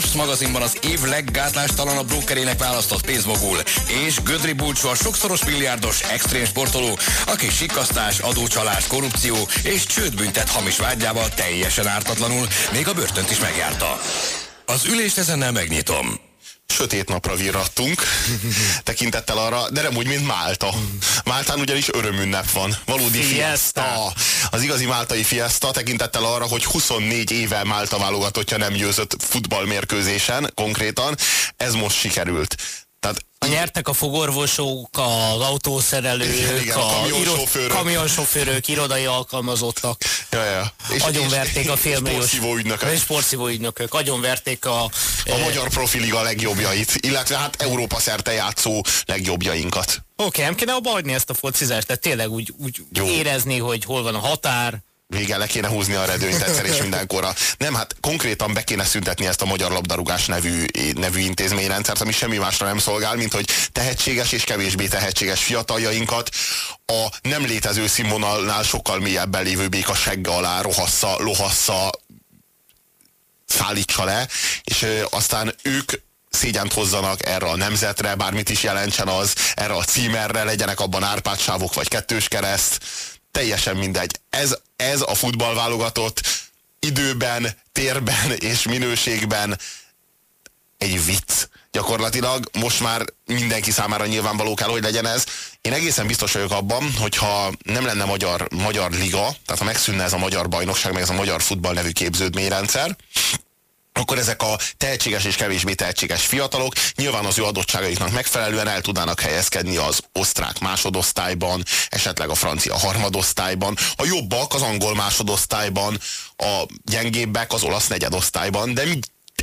Forbes magazinban az év leggátlástalan brókerének választott pénzmogul, és Gödri Bulcsú a sokszoros milliárdos extrém sportoló, aki sikasztás, adócsalás, korrupció és csődbüntet hamis vágyával teljesen ártatlanul, még a börtönt is megjárta. Az ülést ezennel megnyitom sötét napra virrattunk, tekintettel arra, de nem úgy, mint Málta. Máltán ugyanis örömünnep van. Valódi fiesta. fiesta. Az igazi máltai fiesta tekintettel arra, hogy 24 éve Málta válogatottja nem győzött futballmérkőzésen konkrétan. Ez most sikerült. Tehát Nyertek a fogorvosok, az autószerelők, igen, igen, a, a kamionsofőrök. kamionsofőrök, irodai alkalmazottak. Ja, ja. És, agyonverték és, a félmilliós... Sportszívó ügynökök. És sportszívó ügynökök. Agyonverték a... A e, magyar profiliga legjobbjait, illetve hát Európa szerte játszó legjobbjainkat. Oké, okay, nem kéne abba hagyni ezt a focizást, tehát tényleg úgy, úgy érezni, hogy hol van a határ, Vége le kéne húzni a redőnyt egyszer és mindenkorra. Nem, hát konkrétan be kéne szüntetni ezt a Magyar Labdarúgás nevű, nevű intézményrendszert, ami semmi másra nem szolgál, mint hogy tehetséges és kevésbé tehetséges fiataljainkat a nem létező színvonalnál sokkal mélyebben lévő béka segge alá rohassza, lohassza, szállítsa le, és aztán ők szégyent hozzanak erre a nemzetre, bármit is jelentsen az, erre a címerre, legyenek abban árpádsávok vagy kettős kereszt, teljesen mindegy. Ez, ez a futballválogatott időben, térben és minőségben egy vicc. Gyakorlatilag most már mindenki számára nyilvánvaló kell, hogy legyen ez. Én egészen biztos vagyok abban, hogyha nem lenne magyar, magyar liga, tehát ha megszűnne ez a magyar bajnokság, meg ez a magyar futball nevű képződményrendszer, akkor ezek a tehetséges és kevésbé tehetséges fiatalok nyilván az ő adottságaiknak megfelelően el tudnának helyezkedni az osztrák másodosztályban, esetleg a francia harmadosztályban, a jobbak az angol másodosztályban, a gyengébbek az olasz negyedosztályban, de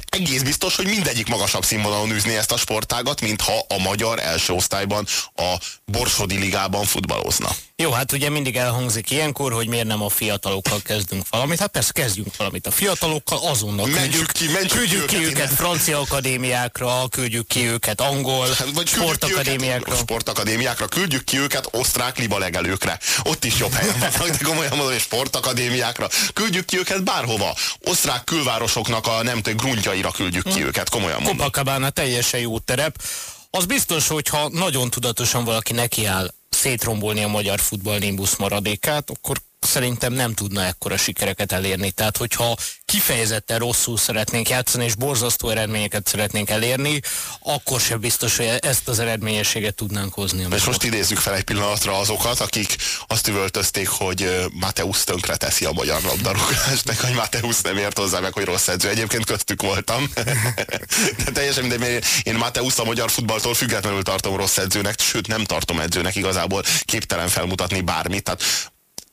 egész biztos, hogy mindegyik magasabb színvonalon űzni ezt a sportágat, mintha a magyar első osztályban a Borsodi ligában futballozna. Jó, hát ugye mindig elhangzik ilyenkor, hogy miért nem a fiatalokkal kezdünk valamit. Hát persze kezdjünk valamit a fiatalokkal, azonnal küldjük, menjük ki, menjük küldjük ki, őket, őket francia akadémiákra, küldjük ki őket angol hát, vagy sportakadémiákra. Sportakadémiákra, küldjük ki őket osztrák liba legelőkre. Ott is jobb helyen vannak, de komolyan mondom, hogy sportakadémiákra. Küldjük ki őket bárhova. Osztrák külvárosoknak a nem tudom, gruntjaira küldjük ki hm. őket, komolyan mondom. Copacabana teljesen jó terep. Az biztos, hogyha nagyon tudatosan valaki nekiáll szétrombolni a magyar futball nimbusz maradékát, akkor szerintem nem tudna ekkora sikereket elérni. Tehát, hogyha kifejezetten rosszul szeretnénk játszani, és borzasztó eredményeket szeretnénk elérni, akkor sem biztos, hogy ezt az eredményességet tudnánk hozni. És most idézzük fel egy pillanatra azokat, akik azt üvöltözték, hogy Mateusz tönkre teszi a magyar labdarúgást, meg hogy Mateusz nem ért hozzá meg, hogy rossz edző. Egyébként köztük voltam. De teljesen mindegy, mert én Mateusz a magyar futballtól függetlenül tartom rossz edzőnek, sőt nem tartom edzőnek igazából képtelen felmutatni bármit. Tehát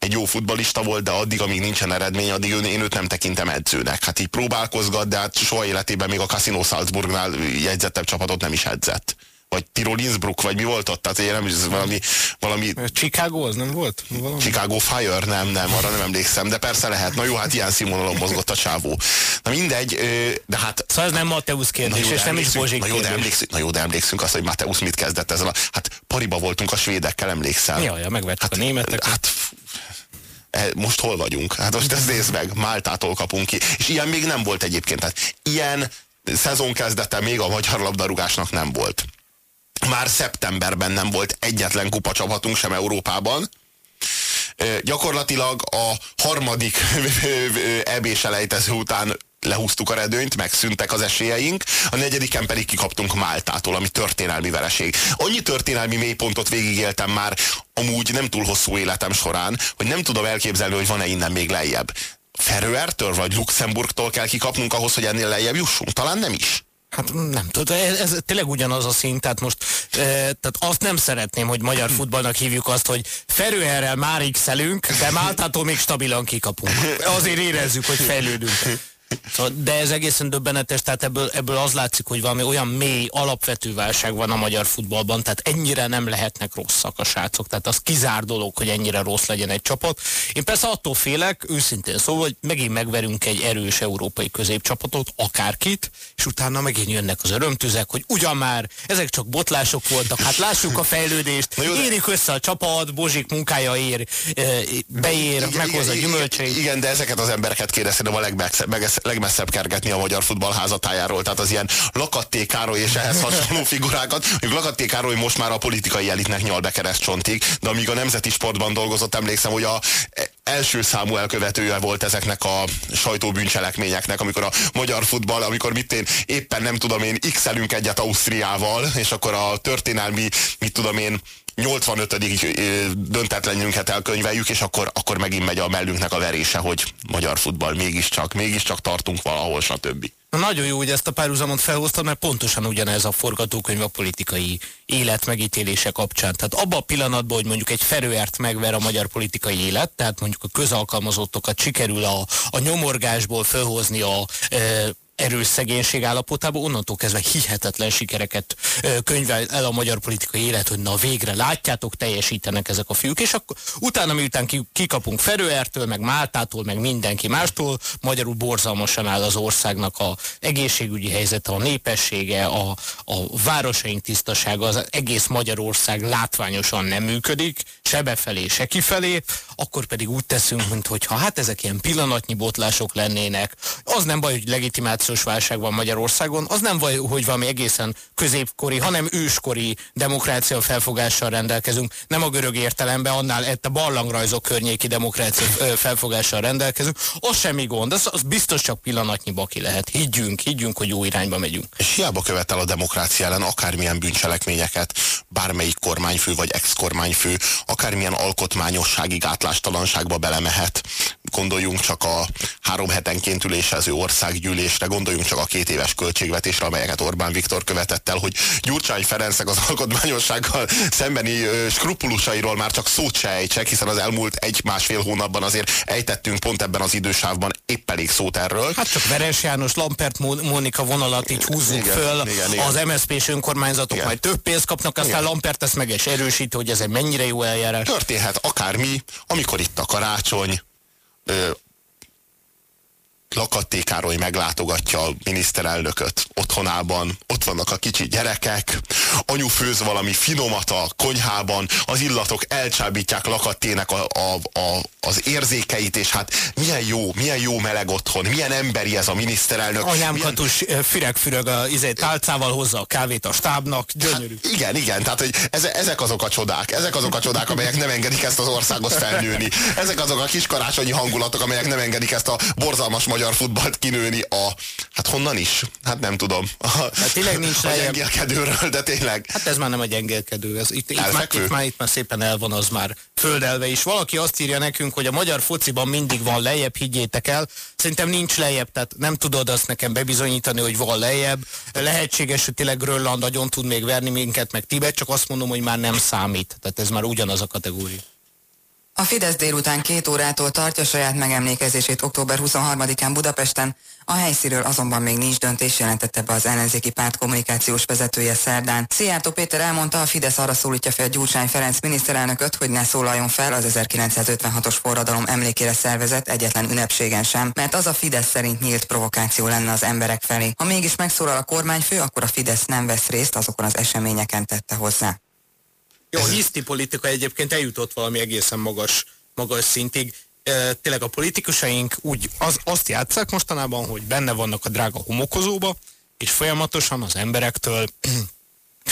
egy jó futbalista volt, de addig, amíg nincsen eredmény, addig én őt nem tekintem edzőnek. Hát így próbálkozgat, de hát soha életében még a Casino Salzburgnál jegyzettebb csapatot nem is edzett vagy Tirol Innsbruck, vagy mi volt ott? Tehát én nem is valami, valami... Chicago az nem volt? Valami? Chicago Fire, nem, nem, arra nem emlékszem, de persze lehet. Na jó, hát ilyen színvonalon mozgott a csávó. Na mindegy, de hát... Szóval ez nem Mateusz kérdés, és nem is Bozsik na jó, de emlékszünk, na jó, de emlékszünk azt, hogy Mateusz mit kezdett ezzel a... Hát pariba voltunk a svédekkel, emlékszem. Jaj, megvettük hát, a németeket. Hát most hol vagyunk? Hát most ezt nézd meg, Máltától kapunk ki. És ilyen még nem volt egyébként. Tehát ilyen szezon kezdete még a magyar labdarúgásnak nem volt. Már szeptemberben nem volt egyetlen kupacsapatunk sem Európában. E, gyakorlatilag a harmadik EB-selejtező után lehúztuk a redőnyt, megszűntek az esélyeink, a negyediken pedig kikaptunk Máltától, ami történelmi vereség. Annyi történelmi mélypontot végigéltem már amúgy nem túl hosszú életem során, hogy nem tudom elképzelni, hogy van-e innen még lejjebb. Ferőertől vagy Luxemburgtól kell kikapnunk ahhoz, hogy ennél lejjebb jussunk? Talán nem is. Hát nem tudom, ez, ez tényleg ugyanaz a szint, tehát most e, tehát azt nem szeretném, hogy magyar futballnak hívjuk azt, hogy Ferőerrel már x de Máltától még stabilan kikapunk. Azért érezzük, hogy fejlődünk. Szóval, de ez egészen döbbenetes, tehát ebből, ebből az látszik, hogy valami olyan mély, alapvető válság van a magyar futballban, tehát ennyire nem lehetnek rosszak a srácok, tehát az kizár dolog, hogy ennyire rossz legyen egy csapat. Én persze attól félek, őszintén szóval, hogy megint megverünk egy erős európai középcsapatot, akárkit, és utána megint jönnek az örömtüzek, hogy ugyan már, ezek csak botlások voltak, hát lássuk a fejlődést, érik össze a csapat, Bozsik munkája ér, beér, meghozza gyümölcseit. Igen, de ezeket az embereket kérdeztem a legmegeszebbül legmessz, legmesszebb kergetni a magyar futball házatájáról. Tehát az ilyen Lakatté Károly és ehhez hasonló figurákat. Még Lakatté Károly most már a politikai elitnek nyal be csontig, de amíg a nemzeti sportban dolgozott, emlékszem, hogy a első számú elkövetője volt ezeknek a sajtóbűncselekményeknek, amikor a magyar futball, amikor mit én éppen nem tudom én, x egyet Ausztriával, és akkor a történelmi, mit tudom én, 85. döntetlenünket elkönyveljük, és akkor, akkor megint megy a mellünknek a verése, hogy magyar futball mégiscsak, mégiscsak tartunk valahol, stb. Na, nagyon jó, hogy ezt a párhuzamot felhoztad, mert pontosan ugyanez a forgatókönyv a politikai élet megítélése kapcsán. Tehát abban a pillanatban, hogy mondjuk egy ferőert megver a magyar politikai élet, tehát mondjuk a közalkalmazottokat sikerül a, a nyomorgásból felhozni a e, erős szegénység állapotába, onnantól kezdve hihetetlen sikereket könyvel el a magyar politikai élet, hogy na végre látjátok, teljesítenek ezek a fiúk, és akkor utána miután kikapunk Ferőertől, meg Máltától, meg mindenki mástól, magyarul borzalmasan áll az országnak a egészségügyi helyzete, a népessége, a, a városaink tisztasága, az egész Magyarország látványosan nem működik, se befelé, se kifelé, akkor pedig úgy teszünk, mint hogyha hát ezek ilyen pillanatnyi botlások lennének. Az nem baj, hogy legitimáció migrációs válság van Magyarországon, az nem vaj, hogy valami egészen középkori, hanem őskori demokrácia felfogással rendelkezünk. Nem a görög értelemben, annál a barlangrajzok környéki demokrácia felfogással rendelkezünk. Az semmi gond, az, az biztos csak pillanatnyi baki lehet. Higgyünk, higgyünk, hogy jó irányba megyünk. És hiába követel a demokrácia ellen akármilyen bűncselekményeket, bármelyik kormányfő vagy ex-kormányfő, akármilyen alkotmányossági gátlástalanságba belemehet. Gondoljunk csak a három hetenként ülésező országgyűlésre, gondoljunk csak a két éves költségvetésre, amelyeket Orbán Viktor követett el, hogy Gyurcsány Ferencek az alkotmányossággal szembeni skrupulusairól már csak szót se ejtsek, hiszen az elmúlt egy-másfél hónapban azért ejtettünk pont ebben az idősávban épp elég szót erről. Hát csak Veres János, Lampert, Mónika vonalat így húzzuk igen, föl, igen, igen. az MSZP-s önkormányzatok igen. majd több pénzt kapnak, aztán igen. Lampert ezt meg is erősíti, hogy ez egy mennyire jó eljárás. Történhet akármi, amikor itt a karácsony, Lakatté Károly meglátogatja a miniszterelnököt otthonában, ott vannak a kicsi gyerekek, anyu főz valami finomat a konyhában, az illatok elcsábítják Lakattének a, a, a, az érzékeit, és hát milyen jó, milyen jó meleg otthon, milyen emberi ez a miniszterelnök. Anyám milyen... katus füreg-füreg a izé, tálcával hozza a kávét a stábnak, gyönyörű. Hát, igen, igen, tehát hogy ez, ezek azok a csodák, ezek azok a csodák, amelyek nem engedik ezt az országot felnőni. Ezek azok a kis karácsonyi hangulatok, amelyek nem engedik ezt a borzalmas magyar magyar futballt kinőni a... Hát honnan is? Hát nem tudom. A, hát tényleg nincs a gyengélkedőről, de tényleg. Hát ez már nem a gyengélkedő. Ez itt, itt, már, itt, már, itt már szépen el van az már földelve is. Valaki azt írja nekünk, hogy a magyar fociban mindig van lejjebb, higgyétek el. Szerintem nincs lejjebb, tehát nem tudod azt nekem bebizonyítani, hogy van lejjebb. Lehetséges, hogy tényleg Grönland nagyon tud még verni minket, meg Tibet, csak azt mondom, hogy már nem számít. Tehát ez már ugyanaz a kategória. A Fidesz délután két órától tartja saját megemlékezését október 23-án Budapesten, a helyszíről azonban még nincs döntés, jelentette be az ellenzéki párt kommunikációs vezetője szerdán. Szijjártó Péter elmondta, a Fidesz arra szólítja fel Gyurcsány Ferenc miniszterelnököt, hogy ne szólaljon fel az 1956-os forradalom emlékére szervezett egyetlen ünnepségen sem, mert az a Fidesz szerint nyílt provokáció lenne az emberek felé. Ha mégis megszólal a kormányfő, akkor a Fidesz nem vesz részt azokon az eseményeken tette hozzá. Jó, a hiszti politika egyébként eljutott valami egészen magas, magas szintig. E, tényleg a politikusaink úgy az, azt játszák mostanában, hogy benne vannak a drága homokozóba, és folyamatosan az emberektől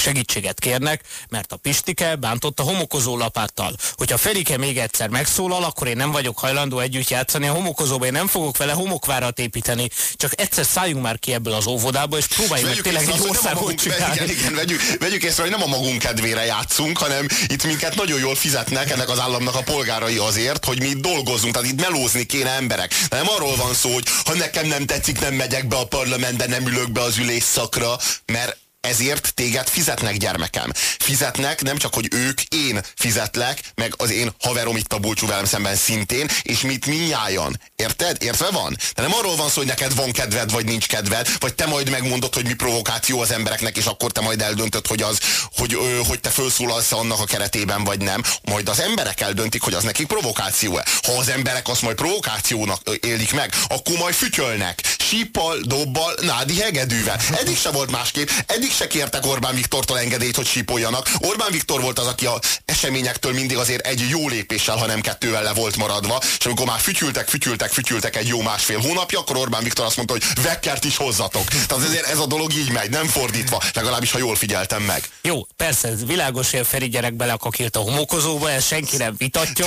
segítséget kérnek, mert a Pistike bántott a homokozó lapáttal. Hogyha Ferike még egyszer megszólal, akkor én nem vagyok hajlandó együtt játszani a homokozóba, én nem fogok vele homokvárat építeni, csak egyszer szálljunk már ki ebből az óvodába, és próbáljuk meg tényleg egy országot csinálni. Igen, igen, vegyük, vegyük észre, hogy nem a magunk kedvére játszunk, hanem itt minket nagyon jól fizetnek ennek az államnak a polgárai azért, hogy mi itt dolgozunk, tehát itt melózni kéne emberek. De nem arról van szó, hogy ha nekem nem tetszik, nem megyek be a parlamentbe, nem ülök be az ülésszakra, mert ezért téged fizetnek gyermekem. Fizetnek nem csak, hogy ők, én fizetlek, meg az én haverom itt a búcsú velem szemben szintén, és mit minnyájan. Érted? Értve van? De nem arról van szó, hogy neked van kedved, vagy nincs kedved, vagy te majd megmondod, hogy mi provokáció az embereknek, és akkor te majd eldöntöd, hogy az, hogy, ö, hogy te felszólalsz annak a keretében, vagy nem. Majd az emberek eldöntik, hogy az nekik provokáció-e. Ha az emberek azt majd provokációnak élik meg, akkor majd fütyölnek. Síppal, dobbal, nádi hegedűvel. Eddig se volt másképp. Eddig mégse kértek Orbán Viktortól engedélyt, hogy sípoljanak. Orbán Viktor volt az, aki a eseményektől mindig azért egy jó lépéssel, hanem kettővel le volt maradva, és amikor már fütyültek, fütyültek, fütyültek egy jó másfél hónapja, akkor Orbán Viktor azt mondta, hogy vekkert is hozzatok. Tehát ezért ez a dolog így megy, nem fordítva, legalábbis ha jól figyeltem meg. Jó, persze, világos, hogy Feri gyerek belekakilt a homokozóba, ez senki nem vitatja.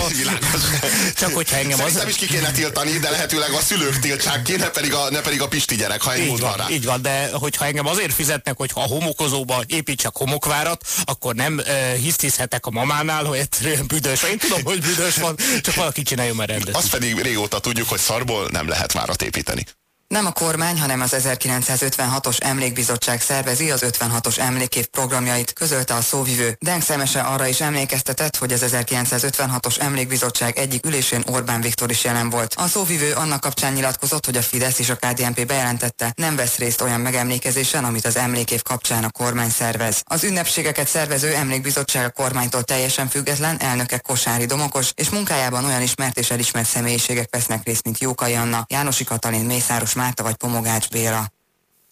Csak hogyha engem az... Nem is ki kéne tiltani, de lehetőleg a szülők tiltsák ki, ne pedig a, ne pedig a Pisti gyerek, ha így van, rá. Így van, de hogyha engem azért fizetnek, hogy ha homokozóba építsek homokvárat, akkor nem uh, hisztizhetek a mamánál, hogy egyszerűen büdös. Én tudom, hogy büdös van, csak valaki csináljon már rendet. Azt pedig régóta tudjuk, hogy szarból nem lehet várat építeni. Nem a kormány, hanem az 1956-os emlékbizottság szervezi az 56-os emlékév programjait, közölte a szóvivő. Denk Szemese arra is emlékeztetett, hogy az 1956-os emlékbizottság egyik ülésén Orbán Viktor is jelen volt. A szóvivő annak kapcsán nyilatkozott, hogy a Fidesz és a KDNP bejelentette, nem vesz részt olyan megemlékezésen, amit az emlékév kapcsán a kormány szervez. Az ünnepségeket szervező emlékbizottság a kormánytól teljesen független, elnöke Kosári Domokos, és munkájában olyan ismert és elismert személyiségek vesznek részt, mint Jókai Anna, Jánosi Katalin, Mészáros Márta vagy Pomogács Béla.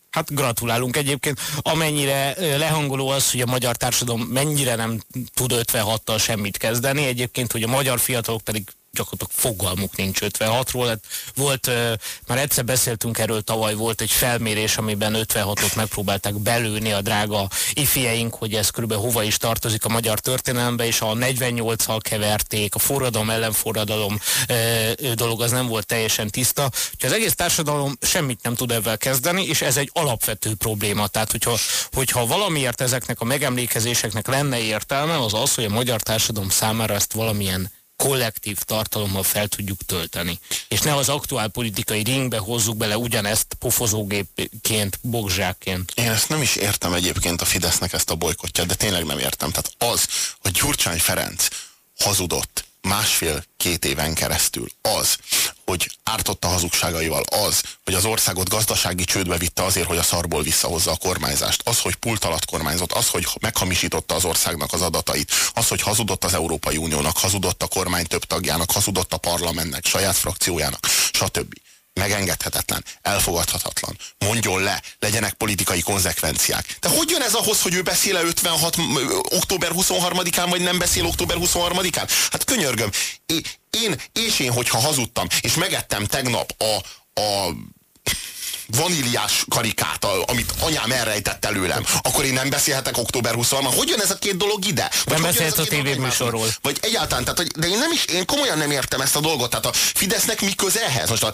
Hát gratulálunk egyébként. Amennyire lehangoló az, hogy a magyar társadalom mennyire nem tud 56-tal semmit kezdeni, egyébként, hogy a magyar fiatalok pedig gyakorlatilag fogalmuk nincs 56-ról. Hát volt, már egyszer beszéltünk erről tavaly, volt egy felmérés, amiben 56-ot megpróbálták belőni a drága ifjeink, hogy ez körülbelül hova is tartozik a magyar történelembe, és a 48-al keverték, a forradalom ellenforradalom dolog az nem volt teljesen tiszta. Úgyhogy az egész társadalom semmit nem tud ebben kezdeni, és ez egy alapvető probléma. Tehát, hogyha, hogyha valamiért ezeknek a megemlékezéseknek lenne értelme, az az, hogy a magyar társadalom számára ezt valamilyen kollektív tartalommal fel tudjuk tölteni. És ne az aktuál politikai ringbe hozzuk bele ugyanezt pofozógépként, bogzsákként. Én ezt nem is értem egyébként a Fidesznek ezt a bolykotját, de tényleg nem értem. Tehát az, hogy Gyurcsány Ferenc hazudott másfél-két éven keresztül. Az, hogy ártotta hazugságaival az, hogy az országot gazdasági csődbe vitte azért, hogy a szarból visszahozza a kormányzást, az, hogy pult alatt kormányzott, az, hogy meghamisította az országnak az adatait, az, hogy hazudott az Európai Uniónak, hazudott a kormány több tagjának, hazudott a parlamentnek, saját frakciójának, stb megengedhetetlen, elfogadhatatlan. Mondjon le, legyenek politikai konzekvenciák. De hogy jön ez ahhoz, hogy ő beszél 56 október 23-án, vagy nem beszél október 23-án? Hát könyörgöm, én, és én, hogyha hazudtam, és megettem tegnap a, a vaníliás karikát, amit anyám elrejtett előlem, akkor én nem beszélhetek október 20 -ban. Hogy jön ez a két dolog ide? Vagy nem beszélsz a tévéműsorról. Vagy egyáltalán, tehát, de én nem is, én komolyan nem értem ezt a dolgot. Tehát a Fidesznek mi köze ehhez? Most a,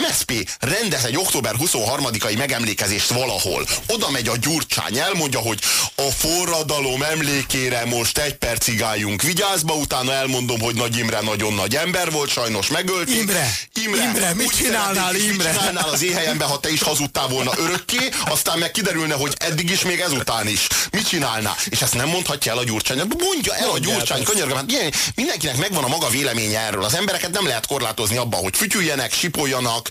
MSP rendez egy október 23-ai megemlékezést valahol. Oda megy a Gyurcsány, elmondja, hogy a forradalom emlékére most egy percig álljunk vigyázba, utána elmondom, hogy Nagy Imre nagyon nagy ember volt, sajnos megölt. Imre, Imre, Imre mit csinálnál, Imre? Mit csinálnál az éhelyembe, ha te is hazudtál volna örökké, aztán meg kiderülne, hogy eddig is, még ezután is. Mit csinálnál? És ezt nem mondhatja el a Gyurcsány. Mondja el a Gyurcsány, könyörgöm. Hát mindenkinek megvan a maga véleménye erről. Az embereket nem lehet korlátozni abban, hogy fütyüljenek, sipoljanak,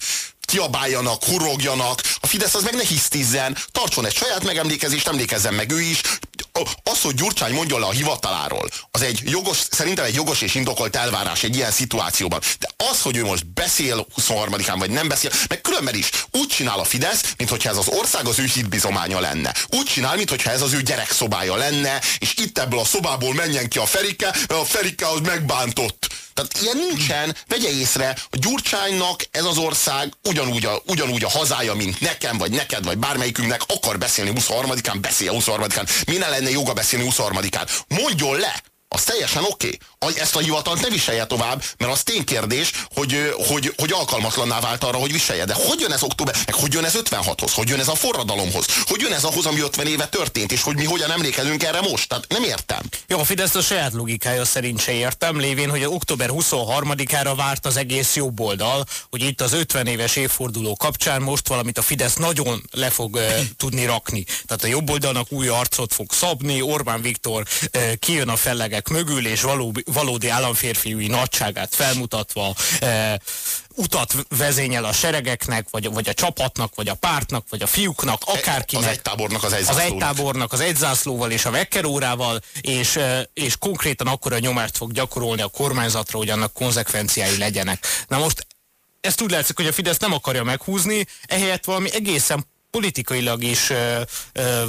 kiabáljanak, hurogjanak, a Fidesz az meg ne hisztizzen, tartson egy saját megemlékezést, emlékezzen meg ő is. Az, hogy Gyurcsány mondja le a hivataláról, az egy jogos, szerintem egy jogos és indokolt elvárás egy ilyen szituációban. De az, hogy ő most beszél 23-án, vagy nem beszél, meg különben is úgy csinál a Fidesz, mintha ez az ország az ő hitbizománya lenne. Úgy csinál, mintha ez az ő gyerekszobája lenne, és itt ebből a szobából menjen ki a Ferike, mert a Ferike az megbántott. Tehát ilyen nincsen, vegye észre, a Gyurcsánynak ez az ország ugyanúgy a, ugyanúgy a hazája, mint nekem, vagy neked, vagy bármelyikünknek akar beszélni 23-án, beszél 23-án. Mi ne lenne joga beszélni 23-án? Mondjon le! az teljesen oké. Okay. Ezt a hivatalt ne viselje tovább, mert az ténykérdés, hogy, hogy, hogy alkalmatlanná vált arra, hogy viselje. De hogy jön ez október, meg hogy jön ez 56-hoz, hogy jön ez a forradalomhoz, hogy jön ez ahhoz, ami 50 éve történt, és hogy mi hogyan emlékezünk erre most. Tehát nem értem. Jó, a Fidesz a saját logikája szerint se értem, lévén, hogy október 23-ára várt az egész jobb oldal, hogy itt az 50 éves évforduló kapcsán most valamit a Fidesz nagyon le fog uh, tudni rakni. Tehát a jobb oldalnak új arcot fog szabni, Orbán Viktor uh, kijön a fellegek mögül, és való, valódi államférfiúi nagyságát felmutatva e, utat vezényel a seregeknek, vagy, vagy a csapatnak, vagy a pártnak, vagy a fiúknak, akárkinek. Az egy tábornak az egy Az egy tábornak az egy zászlóval és a vekkerórával, és, e, és konkrétan akkor a nyomást fog gyakorolni a kormányzatra, hogy annak konzekvenciái legyenek. Na most ezt úgy látszik, hogy a Fidesz nem akarja meghúzni, ehelyett valami egészen politikailag is ö, ö,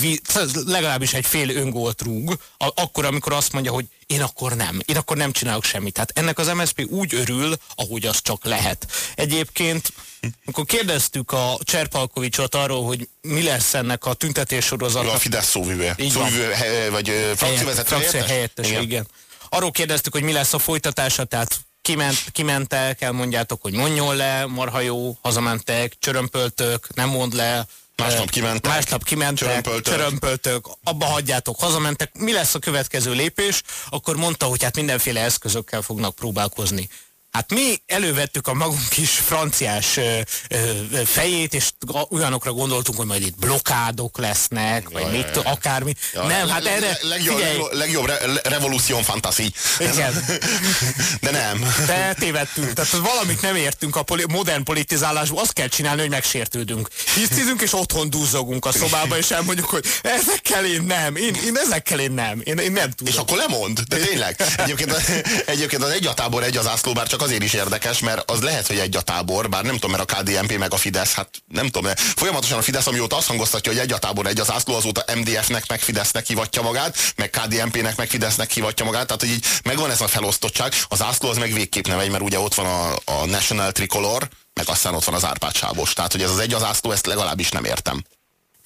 vi, legalábbis egy fél öngólt rúg, a, akkor, amikor azt mondja, hogy én akkor nem, én akkor nem csinálok semmit. Tehát ennek az MSZP úgy örül, ahogy az csak lehet. Egyébként, amikor kérdeztük a Cserpalkovicsot arról, hogy mi lesz ennek a tüntetés sorozatnak. A Fidesz szóvivő. Szóvivő, vagy frakcióvezető helyettes, helyettes igen. igen. Arról kérdeztük, hogy mi lesz a folytatása, tehát kiment, kimentek, elmondjátok, hogy mondjon le, marha jó, hazamentek, csörömpöltök, nem mond le, Másnap kimentek. Másnap kimentek, csörömpöltök. csörömpöltök, abba hagyjátok, hazamentek. Mi lesz a következő lépés? Akkor mondta, hogy hát mindenféle eszközökkel fognak próbálkozni. Hát mi elővettük a magunk kis franciás ö, ö, fejét, és olyanokra gondoltunk, hogy majd itt blokádok lesznek, vagy mit, akármi. Ja, nem, hát erre... Legjobb, figyelj, legjobb re, revolúción fantasy. Igen. De nem. De tévedtünk. Tehát valamit nem értünk a poli modern politizálásból, azt kell csinálni, hogy megsértődünk. Hisztizünk, és otthon duzzogunk a szobába, és elmondjuk, hogy ezekkel én nem, én, én ezekkel én nem, én, én nem tudom. És akkor lemond, de tényleg. Egyébként, egyébként az egy a tábor, egy az ászló, bár csak azért is érdekes, mert az lehet, hogy egy a tábor, bár nem tudom, mert a KDNP meg a Fidesz, hát nem tudom, folyamatosan a Fidesz, amióta azt hangoztatja, hogy egy a tábor, egy az ászló, azóta MDF-nek meg Fidesznek hivatja magát, meg KDNP-nek meg Fidesznek hivatja magát, tehát hogy így megvan ez a felosztottság, az ászló az meg végképp nem egy, mert ugye ott van a, a National Tricolor, meg aztán ott van az Árpád sávos. Tehát, hogy ez az egy az ászló, ezt legalábbis nem értem.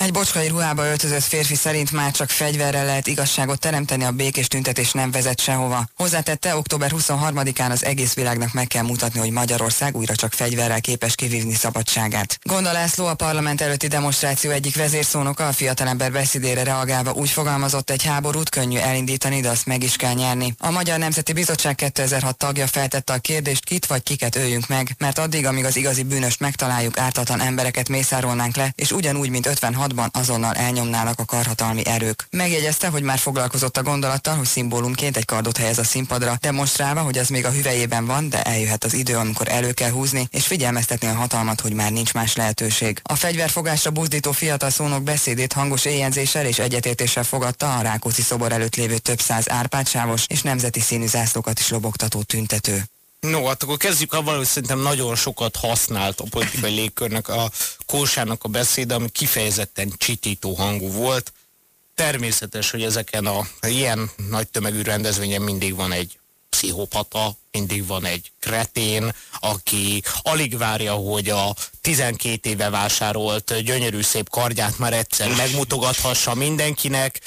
Egy bocskai ruhába öltözött férfi szerint már csak fegyverrel lehet igazságot teremteni, a békés tüntetés nem vezet sehova. Hozzátette, október 23-án az egész világnak meg kell mutatni, hogy Magyarország újra csak fegyverrel képes kivívni szabadságát. Gonda László a parlament előtti demonstráció egyik vezérszónoka a fiatalember beszédére reagálva úgy fogalmazott, egy háborút könnyű elindítani, de azt meg is kell nyerni. A Magyar Nemzeti Bizottság 2006 tagja feltette a kérdést, kit vagy kiket öljünk meg, mert addig, amíg az igazi bűnöst megtaláljuk, ártatlan embereket mészárolnánk le, és ugyanúgy, mint 56 2006-ban azonnal elnyomnának a karhatalmi erők. Megjegyezte, hogy már foglalkozott a gondolattal, hogy szimbólumként egy kardot helyez a színpadra, demonstrálva, hogy az még a hüvelyében van, de eljöhet az idő, amikor elő kell húzni, és figyelmeztetni a hatalmat, hogy már nincs más lehetőség. A fegyverfogásra buzdító fiatal szónok beszédét hangos éjjelzéssel és egyetértéssel fogadta a Rákóczi szobor előtt lévő több száz árpátsávos és nemzeti színű zászlókat is lobogtató tüntető. No, hát akkor kezdjük avval, hogy szerintem nagyon sokat használt a politikai légkörnek a Kósának a beszéde, ami kifejezetten csitító hangú volt. Természetes, hogy ezeken a ilyen nagy tömegű rendezvényen mindig van egy pszichopata, mindig van egy kretén, aki alig várja, hogy a 12 éve vásárolt gyönyörű szép kardját már egyszer megmutogathassa mindenkinek.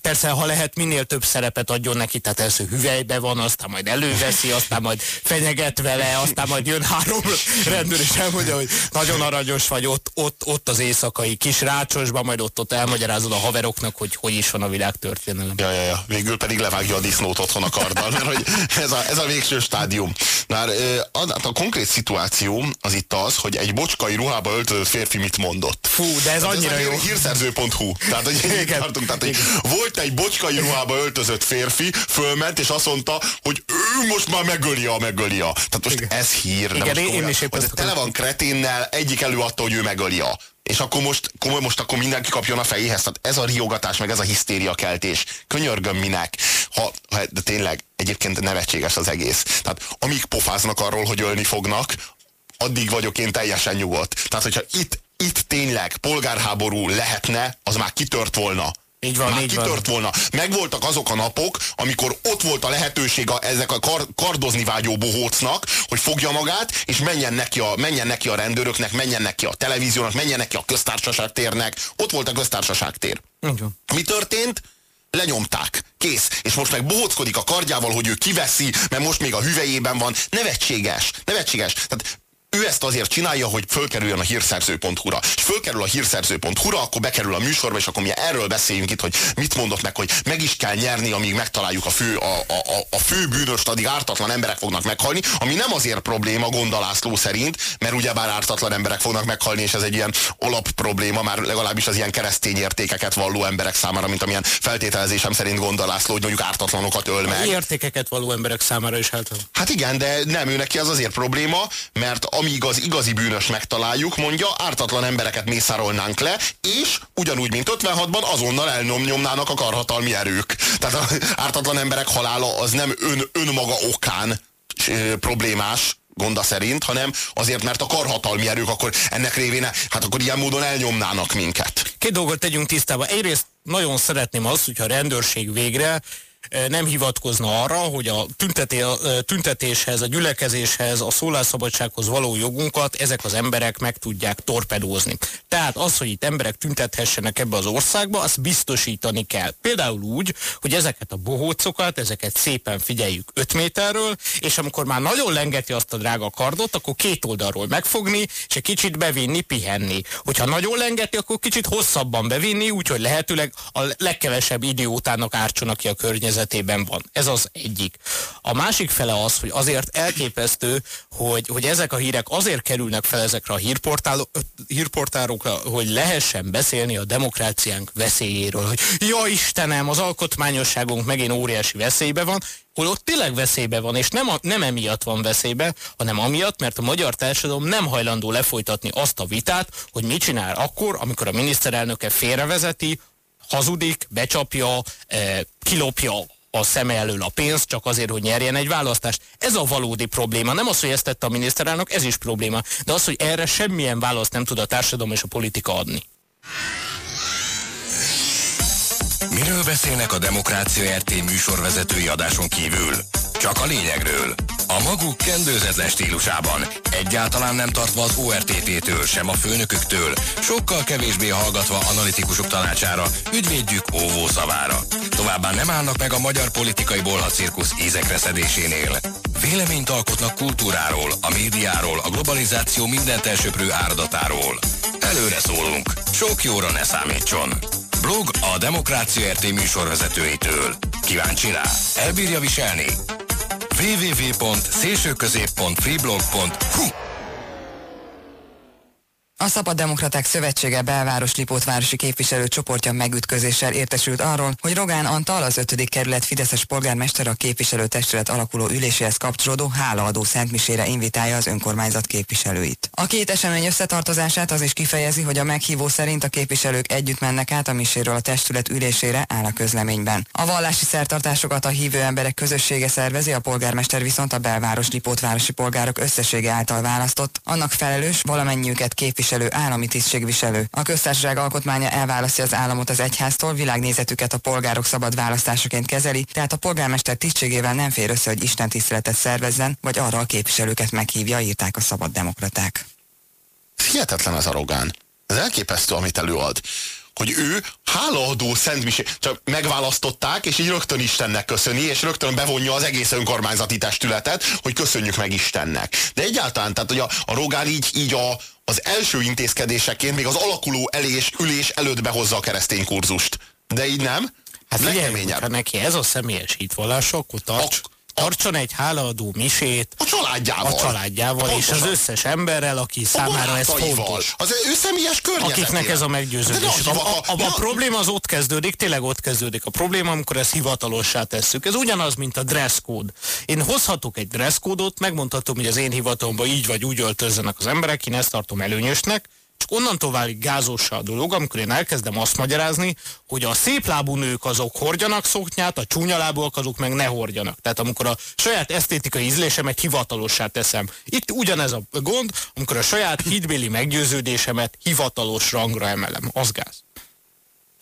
Persze, ha lehet, minél több szerepet adjon neki, tehát első hüvelybe van, aztán majd előveszi, aztán majd fenyeget vele, aztán majd jön három rendőr, és elmondja, hogy nagyon aranyos vagy ott, ott, ott az éjszakai kis rácsosban, majd ott, ott elmagyarázod a haveroknak, hogy hogy is van a világ történelem. Ja, ja, ja. Végül pedig levágja a disznót otthon a karddal, mert hogy ez a, ez a végső stádium. Már a, a konkrét szituáció az itt az, hogy egy bocskai ruhába öltözött férfi mit mondott. Fú, de ez annyira ez jó. Hírszerző.hu. Tehát, hogy Igen. tartunk, tehát, hogy volt egy bocskai ruhába öltözött férfi, fölment, és azt mondta, hogy ő most már megöli a megöli a. Tehát most Igen. ez hír. Igen, én, én is épp Tele van kreténnel, egyik előadta, hogy ő megöli a és akkor most, komoly, most akkor mindenki kapjon a fejéhez. Tehát ez a riogatás, meg ez a hisztéria keltés. Könyörgöm minek. Ha, ha, de tényleg, egyébként nevetséges az egész. Tehát amíg pofáznak arról, hogy ölni fognak, addig vagyok én teljesen nyugodt. Tehát, hogyha itt, itt tényleg polgárháború lehetne, az már kitört volna. Így van, Már így kitört van. volna. Megvoltak azok a napok, amikor ott volt a lehetőség a, ezek a kar, kardozni vágyó bohócnak, hogy fogja magát, és menjen neki, a, menjen neki a rendőröknek, menjen neki a televíziónak, menjen neki a köztársaság térnek. Ott volt a köztársaság tér. Mi történt? Lenyomták. Kész. És most meg bohóckodik a kardjával, hogy ő kiveszi, mert most még a hüvelyében van. Nevetséges. Nevetséges. Tehát ő ezt azért csinálja, hogy fölkerüljön a hírszerző.hu-ra. És fölkerül a hírszerző.hu-ra, akkor bekerül a műsorba, és akkor mi erről beszéljünk itt, hogy mit mondott meg, hogy meg is kell nyerni, amíg megtaláljuk a fő, a, a, a fő bűnöst, addig ártatlan emberek fognak meghalni, ami nem azért probléma Gondolászló szerint, mert ugyebár ártatlan emberek fognak meghalni, és ez egy ilyen alap probléma, már legalábbis az ilyen keresztény értékeket valló emberek számára, mint amilyen feltételezésem szerint Gondolászló, hogy mondjuk ártatlanokat öl meg. Értékeket valló emberek számára is hát. Hát igen, de nem, ő neki az azért probléma, mert amíg az igazi bűnös megtaláljuk, mondja, ártatlan embereket mészárolnánk le, és ugyanúgy, mint 56-ban azonnal elnyomnának a karhatalmi erők. Tehát az ártatlan emberek halála az nem ön, önmaga okán problémás, gonda szerint, hanem azért, mert a karhatalmi erők akkor ennek révén, hát akkor ilyen módon elnyomnának minket. Két dolgot tegyünk tisztába. Egyrészt nagyon szeretném azt, hogyha a rendőrség végre nem hivatkozna arra, hogy a tüntetéshez, a gyülekezéshez, a szólásszabadsághoz való jogunkat ezek az emberek meg tudják torpedózni. Tehát az, hogy itt emberek tüntethessenek ebbe az országba, azt biztosítani kell. Például úgy, hogy ezeket a bohócokat, ezeket szépen figyeljük 5 méterről, és amikor már nagyon lengeti azt a drága kardot, akkor két oldalról megfogni, és egy kicsit bevinni, pihenni. Hogyha nagyon lengeti, akkor kicsit hosszabban bevinni, úgyhogy lehetőleg a legkevesebb idiótának ártson, aki a környezet környezetében van. Ez az egyik. A másik fele az, hogy azért elképesztő, hogy, hogy ezek a hírek azért kerülnek fel ezekre a hírportálokra, hogy lehessen beszélni a demokráciánk veszélyéről, hogy ja Istenem, az alkotmányosságunk megint óriási veszélybe van, holott tényleg veszélybe van, és nem, a, nem emiatt van veszélybe, hanem amiatt, mert a magyar társadalom nem hajlandó lefolytatni azt a vitát, hogy mit csinál akkor, amikor a miniszterelnöke félrevezeti hazudik, becsapja, eh, kilopja a szeme elől a pénzt, csak azért, hogy nyerjen egy választást. Ez a valódi probléma. Nem az, hogy ezt tette a miniszterelnök, ez is probléma, de az, hogy erre semmilyen választ nem tud a társadalom és a politika adni. Miről beszélnek a Demokrácia RT műsorvezetői adáson kívül? Csak a lényegről. A maguk kendőzetlen stílusában, egyáltalán nem tartva az ORTT-től, sem a főnököktől, sokkal kevésbé hallgatva analitikusok tanácsára, ügyvédjük óvó szavára. Továbbá nem állnak meg a magyar politikai bolhacirkusz ízekre szedésénél. Véleményt alkotnak kultúráról, a médiáról, a globalizáció mindent elsöprő áradatáról. Előre szólunk, sok jóra ne számítson. Blog a Demokrácia RT műsorvezetőitől. Kíváncsi rá? Elbírja viselni? www.szélsőközép.freeblog.hu a Szabad Demokraták Szövetsége belváros Lipótvárosi képviselőcsoportja megütközéssel értesült arról, hogy Rogán Antal, az 5. kerület Fideszes polgármester a képviselőtestület alakuló üléséhez kapcsolódó hálaadó szentmisére invitálja az önkormányzat képviselőit. A két esemény összetartozását az is kifejezi, hogy a meghívó szerint a képviselők együtt mennek át a miséről a testület ülésére áll a közleményben. A vallási szertartásokat a hívő emberek közössége szervezi, a polgármester viszont a belváros Lipótvárosi polgárok összessége által választott, annak felelős valamennyiüket képviselő tisztségviselő, állami tisztségviselő. A köztársaság alkotmánya elválasztja az államot az egyháztól, világnézetüket a polgárok szabad választásaként kezeli, tehát a polgármester tisztségével nem fér össze, hogy Isten tiszteletet szervezzen, vagy arra a képviselőket meghívja, írták a szabad demokraták. Hihetetlen az arrogán. Ez elképesztő, amit előad hogy ő hálaadó szentmisé, csak megválasztották, és így rögtön Istennek köszöni, és rögtön bevonja az egész önkormányzati testületet, hogy köszönjük meg Istennek. De egyáltalán, tehát hogy a, a Rogán így, így a, az első intézkedéseként még az alakuló elés, ülés előtt behozza a keresztény kurzust. De így nem? Hát figyelj, ha neki ez a személyes hitvallása, akkor tarts, tartson egy hálaadó misét a családjával, a családjával és az összes emberrel, aki a számára ez fontos. Az ő személyes Akiknek ez a meggyőződés. A, a, a, a probléma az ott kezdődik, tényleg ott kezdődik a probléma, amikor ezt hivatalossá tesszük. Ez ugyanaz, mint a dress code. Én hozhatok egy dress code-ot, megmondhatom, hogy az én hivatalomban így vagy úgy öltözzenek az emberek, én ezt tartom előnyösnek, csak onnantól válik gázósá a dolog, amikor én elkezdem azt magyarázni, hogy a széplábú nők azok hordjanak szoknyát, a csúnyalábúak azok meg ne hordjanak. Tehát amikor a saját esztétikai ízlésemet hivatalossá teszem. Itt ugyanez a gond, amikor a saját hitbéli meggyőződésemet hivatalos rangra emelem. Az gáz.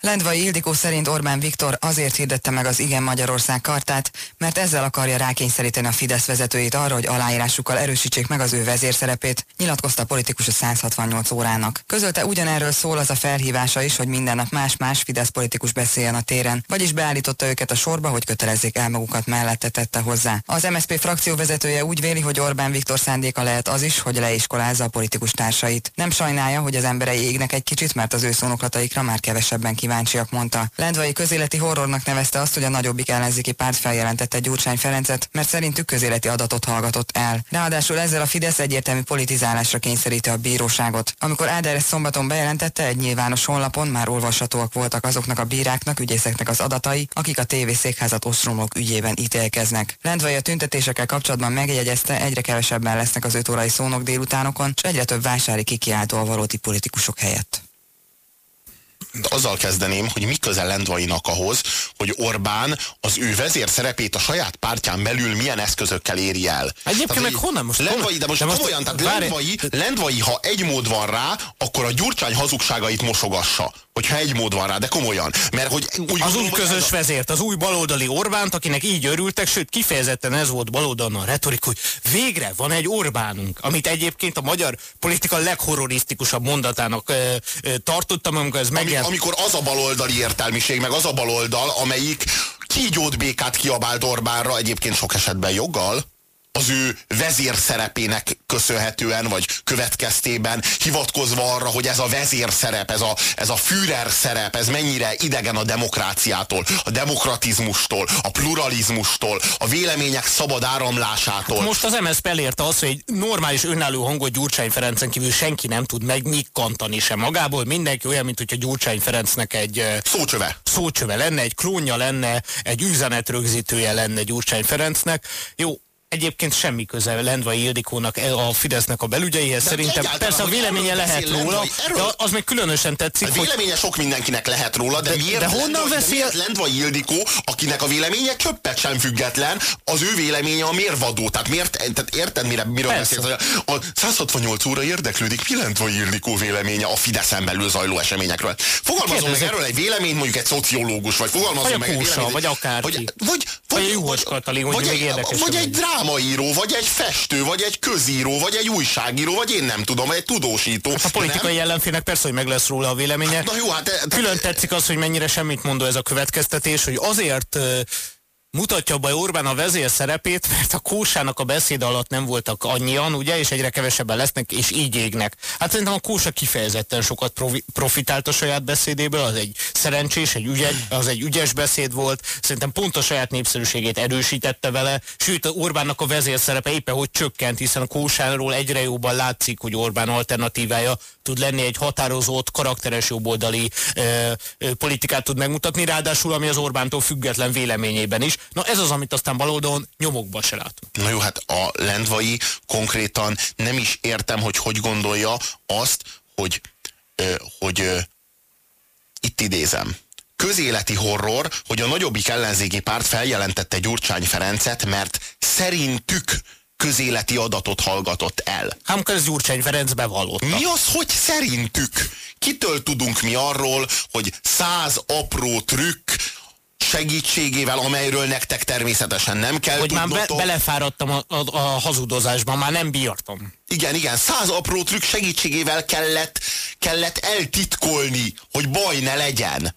Lendvai Ildikó szerint Orbán Viktor azért hirdette meg az Igen Magyarország kartát, mert ezzel akarja rákényszeríteni a Fidesz vezetőit arra, hogy aláírásukkal erősítsék meg az ő vezérszerepét, nyilatkozta a politikus a 168 órának. Közölte ugyanerről szól az a felhívása is, hogy minden nap más-más Fidesz politikus beszéljen a téren, vagyis beállította őket a sorba, hogy kötelezzék el magukat mellette tette hozzá. Az MSZP frakció vezetője úgy véli, hogy Orbán Viktor szándéka lehet az is, hogy leiskolázza a politikus társait. Nem sajnálja, hogy az emberei égnek egy kicsit, mert az ő szónoklataikra már kevesebben kíván kíváncsiak, mondta. Lendvai közéleti horrornak nevezte azt, hogy a nagyobbik ellenzéki párt feljelentette Gyurcsány Ferencet, mert szerintük közéleti adatot hallgatott el. Ráadásul ezzel a Fidesz egyértelmű politizálásra kényszeríti a bíróságot. Amikor Áder szombaton bejelentette, egy nyilvános honlapon már olvashatóak voltak azoknak a bíráknak, ügyészeknek az adatai, akik a TV székházat ostromlók ügyében ítélkeznek. Lendvai a tüntetésekkel kapcsolatban megjegyezte, egyre kevesebben lesznek az öt órai szónok délutánokon, és egyre több vásári kikiáltó a valódi politikusok helyett. Azzal kezdeném, hogy mi közel Lendvainak ahhoz, hogy Orbán az ő vezér szerepét a saját pártján belül milyen eszközökkel éri el. Egyébként meg honnan most? Lendvai, de most, de most komolyan, tehát Lendvai, Lendvai, ha egy mód van rá, akkor a Gyurcsány hazugságait mosogassa hogyha egy mód van rá, de komolyan. Mert hogy úgy az új közös a... vezért, az új baloldali Orbánt, akinek így örültek, sőt kifejezetten ez volt baloldalon a retorik, hogy végre van egy Orbánunk, amit egyébként a magyar politika leghorrorisztikusabb mondatának ö, ö, tartottam, amikor ez megjelent. Ami, amikor az a baloldali értelmiség, meg az a baloldal, amelyik kígyót békát kiabált Orbánra, egyébként sok esetben joggal, az ő vezér szerepének köszönhetően, vagy következtében hivatkozva arra, hogy ez a vezér szerep, ez a, ez a Führer szerep, ez mennyire idegen a demokráciától, a demokratizmustól, a pluralizmustól, a vélemények szabad áramlásától. Most az MSZP elérte azt, hogy egy normális önálló hangot Gyurcsány Ferencen kívül senki nem tud megnyikkantani sem magából. Mindenki olyan, mint hogyha Gyurcsány Ferencnek egy szócsöve. szócsöve lenne, egy klónja lenne, egy üzenetrögzítője lenne Gyurcsány Ferencnek. Jó, egyébként semmi köze Lendvai Ildikónak e, a Fidesznek a belügyeihez. De Szerintem persze a véleménye lehet róla, Lendvai, erről, de az még különösen tetszik. A véleménye hogy... sok mindenkinek lehet róla, de, de miért, de honnan Lendvai, veszi miért Lendvai Ildikó, akinek a véleménye csöppet sem független, az ő véleménye a mérvadó. Tehát miért, tehát érted, mire, miről beszélsz? A 168 óra érdeklődik, mi Lendvai Ildikó véleménye a Fideszen belül zajló eseményekről. Fogalmazom meg erről egy véleményt, mondjuk egy szociológus, vagy fogalmazom meg egy véleményt. Vagy akár. Vagy, vagy, vagy, vagy, vagy, hogy vagy, még vagy egy drámaíró, vagy egy festő, vagy egy közíró, vagy egy újságíró, vagy én nem tudom, egy tudósító. Hát a politikai nem? ellenfének persze, hogy meg lesz róla a véleménye. Hát, na jó, hát, de, Külön tetszik az, hogy mennyire semmit mondó ez a következtetés, hogy azért mutatja be Orbán a vezér szerepét, mert a Kósának a beszéd alatt nem voltak annyian, ugye, és egyre kevesebben lesznek, és így égnek. Hát szerintem a Kósa kifejezetten sokat profi profitált a saját beszédéből, az egy szerencsés, egy ügyes, az egy ügyes beszéd volt, szerintem pont a saját népszerűségét erősítette vele, sőt Orbánnak a vezér szerepe éppen hogy csökkent, hiszen a Kósáról egyre jobban látszik, hogy Orbán alternatívája tud lenni egy határozott, karakteres jobboldali ö, ö, politikát tud megmutatni, ráadásul ami az Orbántól független véleményében is. Na ez az, amit aztán baloldalon nyomokba se látunk. Na jó, hát a Lendvai konkrétan nem is értem, hogy hogy gondolja azt, hogy, hogy itt idézem közéleti horror, hogy a nagyobbik ellenzéki párt feljelentette Gyurcsány Ferencet, mert szerintük közéleti adatot hallgatott el. Hát ez Gyurcsány Ferenc bevallotta. Mi az, hogy szerintük? Kitől tudunk mi arról, hogy száz apró trükk, segítségével, amelyről nektek természetesen nem kell Hogy tudnotok. már be, belefáradtam a, a, a hazudozásba, már nem bírtam. Igen, igen, száz apró trükk segítségével kellett, kellett eltitkolni, hogy baj ne legyen.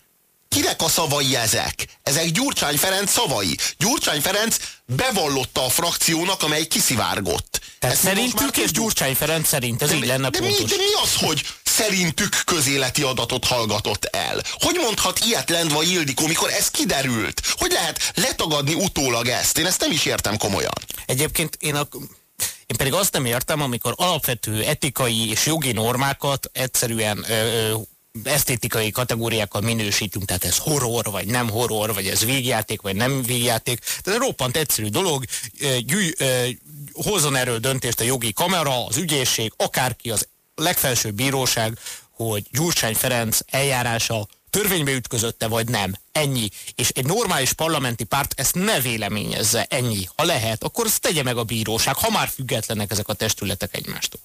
Kinek a szavai ezek? Ezek Gyurcsány Ferenc szavai. Gyurcsány Ferenc bevallotta a frakciónak, amely kiszivárgott. Tehát szerintük és Gyurcsány Ferenc szerint, ez de, így lenne de pontos. Mi, de mi az, hogy szerintük közéleti adatot hallgatott el? Hogy mondhat ilyet Lendva Ildikó, mikor ez kiderült? Hogy lehet letagadni utólag ezt? Én ezt nem is értem komolyan. Egyébként én a én pedig azt nem értem, amikor alapvető etikai és jogi normákat egyszerűen ö, ö, esztétikai kategóriákkal minősítünk, tehát ez horror, vagy nem horror, vagy ez végjáték, vagy nem végjáték. Tehát ez roppant egyszerű dolog, gyűj, hozzon erről döntést a jogi kamera, az ügyészség, akárki, az legfelsőbb bíróság, hogy Gyurcsány Ferenc eljárása törvénybe ütközötte, vagy nem. Ennyi. És egy normális parlamenti párt ezt ne véleményezze. Ennyi. Ha lehet, akkor azt tegye meg a bíróság, ha már függetlenek ezek a testületek egymástól.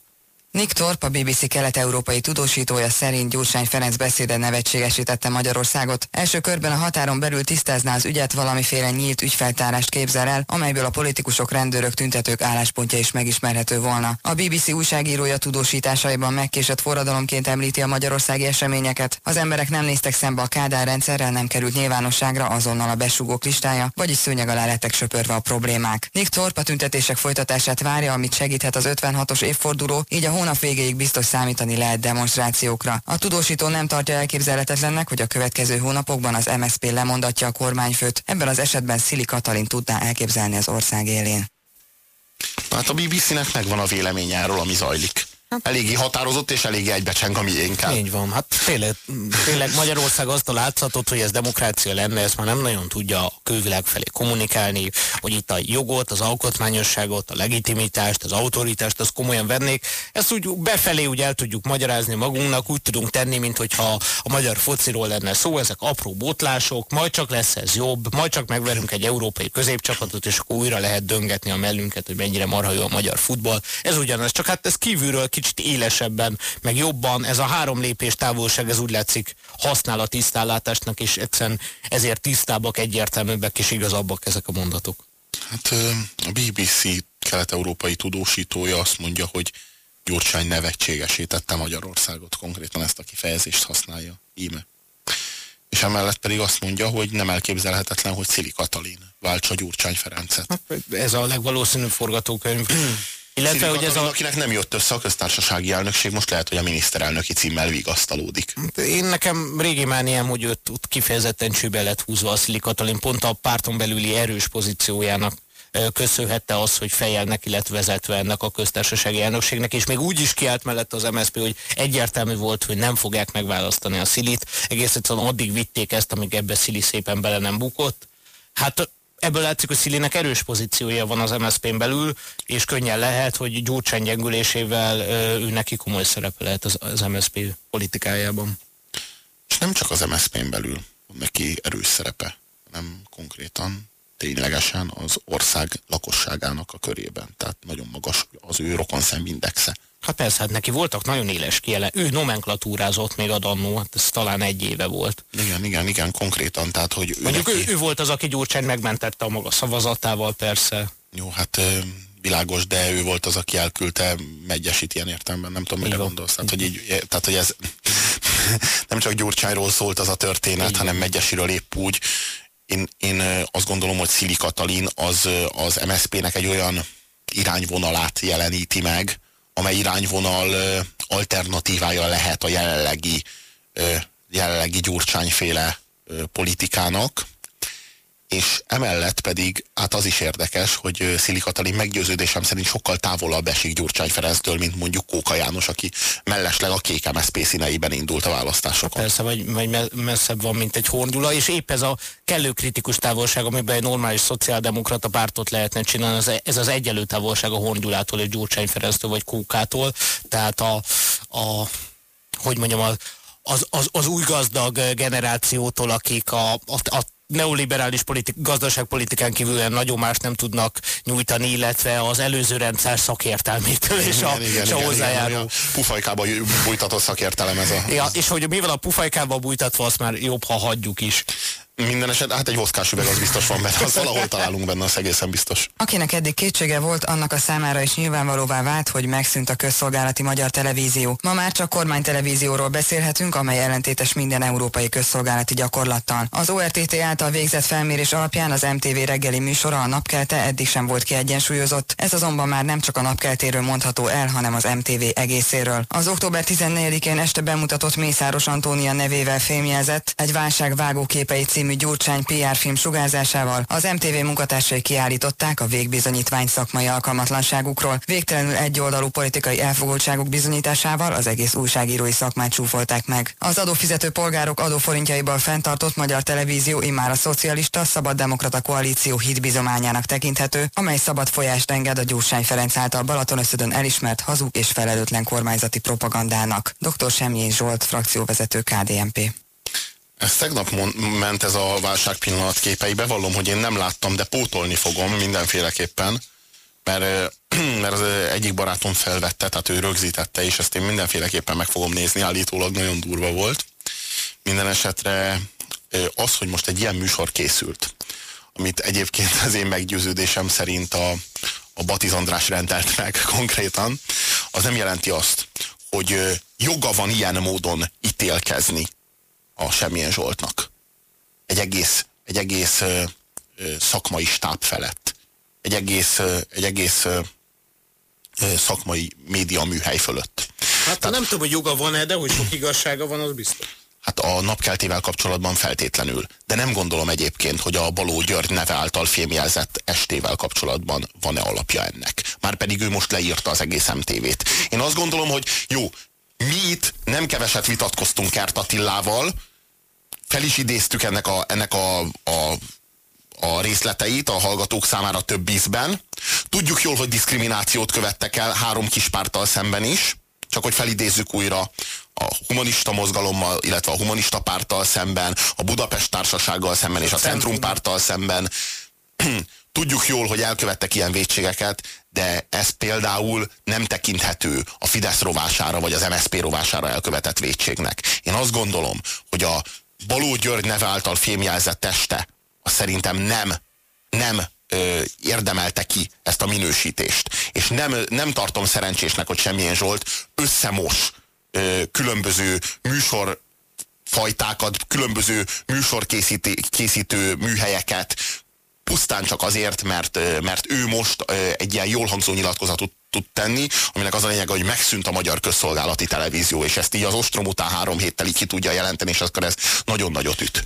Nick Torp, a BBC kelet-európai tudósítója szerint Gyurcsány Ferenc beszéde nevetségesítette Magyarországot. Első körben a határon belül tisztázná az ügyet, valamiféle nyílt ügyfeltárást képzel el, amelyből a politikusok, rendőrök, tüntetők álláspontja is megismerhető volna. A BBC újságírója tudósításaiban megkésett forradalomként említi a magyarországi eseményeket. Az emberek nem néztek szembe a Kádár rendszerrel, nem került nyilvánosságra azonnal a besugók listája, vagyis szőnyeg alá lettek söpörve a problémák. Nick Torp a tüntetések folytatását várja, amit segíthet az 56-os évforduló, így a hónap végéig biztos számítani lehet demonstrációkra. A tudósító nem tartja elképzelhetetlennek, hogy a következő hónapokban az MSZP lemondatja a kormányfőt. Ebben az esetben Szili Katalin tudná elképzelni az ország élén. Hát a BBC-nek megvan a véleménye erről, ami zajlik. Eléggé határozott és eléggé egybecseng a miénkkel. Így van. Hát tényleg, tényleg Magyarország azt a látszatot, hogy ez demokrácia lenne, ezt már nem nagyon tudja a külvilág felé kommunikálni, hogy itt a jogot, az alkotmányosságot, a legitimitást, az autoritást, azt komolyan vennék. Ezt úgy befelé úgy el tudjuk magyarázni magunknak, úgy tudunk tenni, mint hogyha a magyar fociról lenne szó, ezek apró botlások, majd csak lesz ez jobb, majd csak megverünk egy európai középcsapatot, és akkor újra lehet döngetni a mellünket, hogy mennyire marha jó a magyar futball. Ez ugyanaz, csak hát ez kívülről kicsit élesebben, meg jobban, ez a három lépés távolság, ez úgy látszik használ a tisztállátásnak, és egyszerűen ezért tisztábbak, egyértelműbbek és igazabbak ezek a mondatok. Hát a BBC kelet-európai tudósítója azt mondja, hogy Gyurcsány nevetségesítette Magyarországot, konkrétan ezt a kifejezést használja, íme. És emellett pedig azt mondja, hogy nem elképzelhetetlen, hogy Szili Katalin váltsa Gyurcsány Ferencet. Hát, ez a legvalószínűbb forgatókönyv. Illetve, hogy ez a... akinek nem jött össze a köztársasági elnökség, most lehet, hogy a miniszterelnöki címmel vigasztalódik. Én nekem régi mániám, hogy őt kifejezetten csőbe lett húzva a Szili Katalin, pont a párton belüli erős pozíciójának köszönhette az, hogy fejjel neki lett vezetve ennek a köztársasági elnökségnek, és még úgy is kiállt mellett az MSZP, hogy egyértelmű volt, hogy nem fogják megválasztani a Szilit. Egész egyszerűen addig vitték ezt, amíg ebbe Szili szépen bele nem bukott. Hát ebből látszik, hogy Szilinek erős pozíciója van az MSZP-n belül, és könnyen lehet, hogy Gyurcsány gyengülésével ő neki komoly szerepe lehet az, az MSZP politikájában. És nem csak az MSZP-n belül van neki erős szerepe, hanem konkrétan ténylegesen az ország lakosságának a körében. Tehát nagyon magas az ő rokonszem-indexe. Hát persze, hát neki voltak nagyon éles kiele. Ő nomenklatúrázott még a dannó, hát ez talán egy éve volt. Igen, igen, igen, konkrétan. Tehát, hogy ő Mondjuk neki... ő, ő, volt az, aki Gyurcsány megmentette a maga szavazatával, persze. Jó, hát világos, de ő volt az, aki elküldte Megyesít ilyen értelemben, nem tudom, mire gondolsz. Tehát, hogy, így, tehát, hogy ez nem csak Gyurcsányról szólt az a történet, Igen. hanem Megyesiről épp úgy, én, én azt gondolom, hogy Szili Katalin az, az MSZP-nek egy olyan irányvonalát jeleníti meg, amely irányvonal alternatívája lehet a jelenlegi, jelenlegi gyurcsányféle politikának, és emellett pedig, hát az is érdekes, hogy Szili Katalin meggyőződésem szerint sokkal távolabb esik Gyurcsány Ferenctől, mint mondjuk Kóka János, aki mellesleg a kék MSZP színeiben indult a választásokon. Persze, vagy, vagy messzebb van, mint egy hordula, és épp ez a kellő kritikus távolság, amiben egy normális szociáldemokrata pártot lehetne csinálni, ez, ez az egyelő távolság a hordulától, és Gyurcsány Ferenctől, vagy Kókától, tehát a, a hogy mondjam, az, az, az, az új gazdag generációtól, akik a, a, a neoliberális politik, gazdaságpolitikán kívül nagyon más nem tudnak nyújtani, illetve az előző rendszer szakértelmétől és a, igen, igen, és a hozzájáró. Igen, pufajkába bújtatott szakértelem ez a... Ja, és hogy mivel a pufajkába bújtatva, azt már jobb, ha hagyjuk is. Minden eset, hát egy voszkás üveg az biztos van benne, az valahol találunk benne, az egészen biztos. Akinek eddig kétsége volt, annak a számára is nyilvánvalóvá vált, hogy megszűnt a közszolgálati magyar televízió. Ma már csak kormánytelevízióról beszélhetünk, amely ellentétes minden európai közszolgálati gyakorlattal. Az ORTT által végzett felmérés alapján az MTV reggeli műsora a napkelte eddig sem volt kiegyensúlyozott. Ez azonban már nem csak a napkeltéről mondható el, hanem az MTV egészéről. Az október 14-én este bemutatott Mészáros Antónia nevével fémjelzett egy válság vágóképei című című Gyurcsány PR film sugárzásával az MTV munkatársai kiállították a végbizonyítvány szakmai alkalmatlanságukról. Végtelenül egyoldalú politikai elfogultságuk bizonyításával az egész újságírói szakmát csúfolták meg. Az adófizető polgárok adóforintjaiból fenntartott magyar televízió immár a szocialista szabaddemokrata koalíció hitbizományának tekinthető, amely szabad folyást enged a Gyurcsány Ferenc által Balatonösszödön elismert hazug és felelőtlen kormányzati propagandának. Dr. Semjén Zsolt, frakcióvezető KDNP. Ez tegnap ment ez a válság pillanat képei. Bevallom, hogy én nem láttam, de pótolni fogom mindenféleképpen, mert, mert az egyik barátom felvette, tehát ő rögzítette, és ezt én mindenféleképpen meg fogom nézni, állítólag nagyon durva volt. Minden esetre az, hogy most egy ilyen műsor készült, amit egyébként az én meggyőződésem szerint a, a Batiz András rendelt meg konkrétan, az nem jelenti azt, hogy joga van ilyen módon ítélkezni a Semmilyen Zsoltnak. Egy egész, egy egész ö, ö, szakmai stáb felett. Egy egész, ö, egy egész ö, szakmai média műhely fölött. Hát Tehát, nem tudom, hogy joga van-e, de hogy sok igazsága van, az biztos. Hát a napkeltével kapcsolatban feltétlenül. De nem gondolom egyébként, hogy a Baló György neve által filmjelzett estével kapcsolatban van-e alapja ennek. Márpedig ő most leírta az egész MTV-t. Én azt gondolom, hogy jó, mi itt nem keveset vitatkoztunk Kert Attillával, fel is idéztük ennek a, ennek a, a a részleteit a hallgatók számára több ízben. Tudjuk jól, hogy diszkriminációt követtek el három kis párttal szemben is, csak hogy felidézzük újra a humanista mozgalommal, illetve a humanista párttal szemben, a Budapest társasággal szemben és a Centrum párttal szemben. Tudjuk jól, hogy elkövettek ilyen vétségeket, de ez például nem tekinthető a Fidesz rovására vagy az MSZP rovására elkövetett vétségnek. Én azt gondolom, hogy a Baló György neve által fémjelzett teste, az szerintem nem, nem ö, érdemelte ki ezt a minősítést. És nem, nem tartom szerencsésnek, hogy semmilyen Zsolt összemos ö, különböző műsor fajtákat, különböző műsorkészítő műhelyeket, pusztán csak azért, mert, mert ő most egy ilyen jól hangzó nyilatkozatot tud tenni, aminek az a lényeg, hogy megszűnt a magyar közszolgálati televízió, és ezt így az ostrom után három héttel így ki tudja jelenteni, és akkor ez nagyon nagyot üt.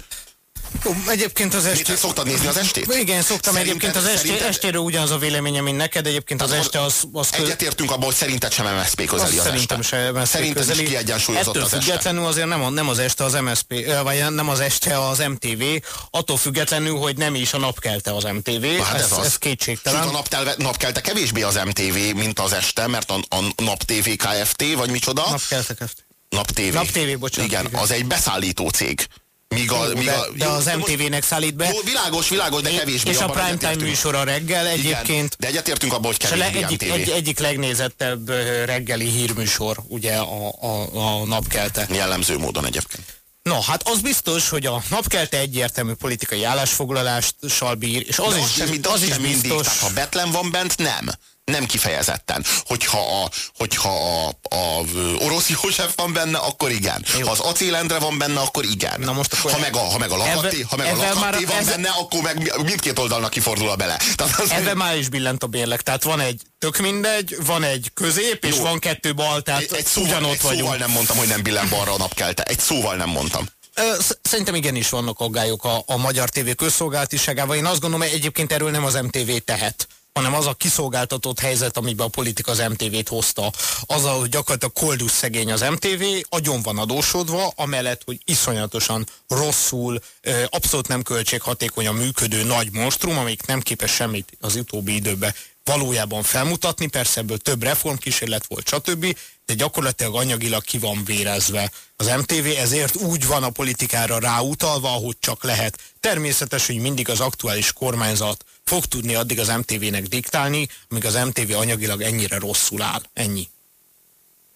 Ó, egyébként az estét... szoktad nézni az estét? Igen, szoktam szerinted, egyébként az estét, szerinted... estéről ugyanaz a véleményem, mint neked, egyébként az este az... az kö... Egyetértünk abban, hogy szerinted sem MSZP közeli az Szerintem este. sem MSZP Szerinted közeli. is kiegyensúlyozott Ettől az függetlenül este. azért nem, nem az este az MSZP, vagy nem az este az MTV, attól függetlenül, hogy nem is a napkelte az MTV. Hát ez, ez, az. ez kétségtelen. Sőt, a naptelve, napkelte kevésbé az MTV, mint az este, mert a, a Nap TV Kft. vagy micsoda? Napkelte Kft. Nap TV. Nap TV, bocsánat. Igen, igen, az egy beszállító cég. Míg a, míg a, de, de az MTV-nek szállít be. Jó, világos, világos, de kevésbé. És a primetime műsor a reggel egyébként. Igen, de egyetértünk abban, hogy kevésbé egyik, egy, egyik legnézettebb reggeli hírműsor, ugye a, a, a napkelte. Jellemző módon egyébként. No, hát az biztos, hogy a napkelte egyértelmű politikai állásfoglalással bír, és az, de is, az, sem, az, az is biztos... Mindig, tehát ha Betlen van bent, nem nem kifejezetten. Hogyha a, hogyha a, a orosz József van benne, akkor igen. Jó. Ha az acélendre van benne, akkor igen. Na most akkor ha, meg a, ha meg a lakaté, ha meg a lakaté van ezzel... benne, akkor meg mindkét oldalnak kifordul a bele. Tehát az ebben már is billent a bérlek. Tehát van egy tök mindegy, van egy közép, és Jó. van kettő bal, tehát egy, egy szóval, ugyanott egy vagyunk. szóval nem mondtam, hogy nem billen balra a napkelte. Egy szóval nem mondtam. Szerintem igenis vannak aggályok a, a magyar tévé közszolgálatiságával. Én azt gondolom, hogy egyébként erről nem az MTV tehet hanem az a kiszolgáltatott helyzet, amiben a politika az MTV-t hozta. Az, hogy gyakorlatilag koldus szegény az MTV, agyon van adósodva, amellett, hogy iszonyatosan rosszul, abszolút nem költséghatékonyan működő nagy monstrum, amik nem képes semmit az utóbbi időben valójában felmutatni, persze ebből több reformkísérlet volt, stb., de gyakorlatilag anyagilag ki van vérezve az MTV, ezért úgy van a politikára ráutalva, ahogy csak lehet. Természetes, hogy mindig az aktuális kormányzat fog tudni addig az MTV-nek diktálni, amíg az MTV anyagilag ennyire rosszul áll. Ennyi.